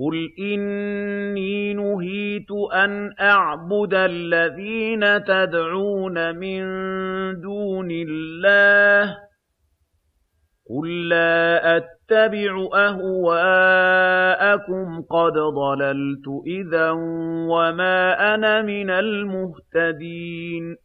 قُلْ إِنِّي نُهِيتُ أَنْ أَعْبُدَ الَّذِينَ تَدْعُونَ مِن دُونِ اللَّهِ ۚ قُل لَّا أَتَّبِعُ أَهْوَاءَكُمْ قَدْ ضَلَلْتُ إِذًا وَمَا أَنَا مِنَ الْمُهْتَدِينَ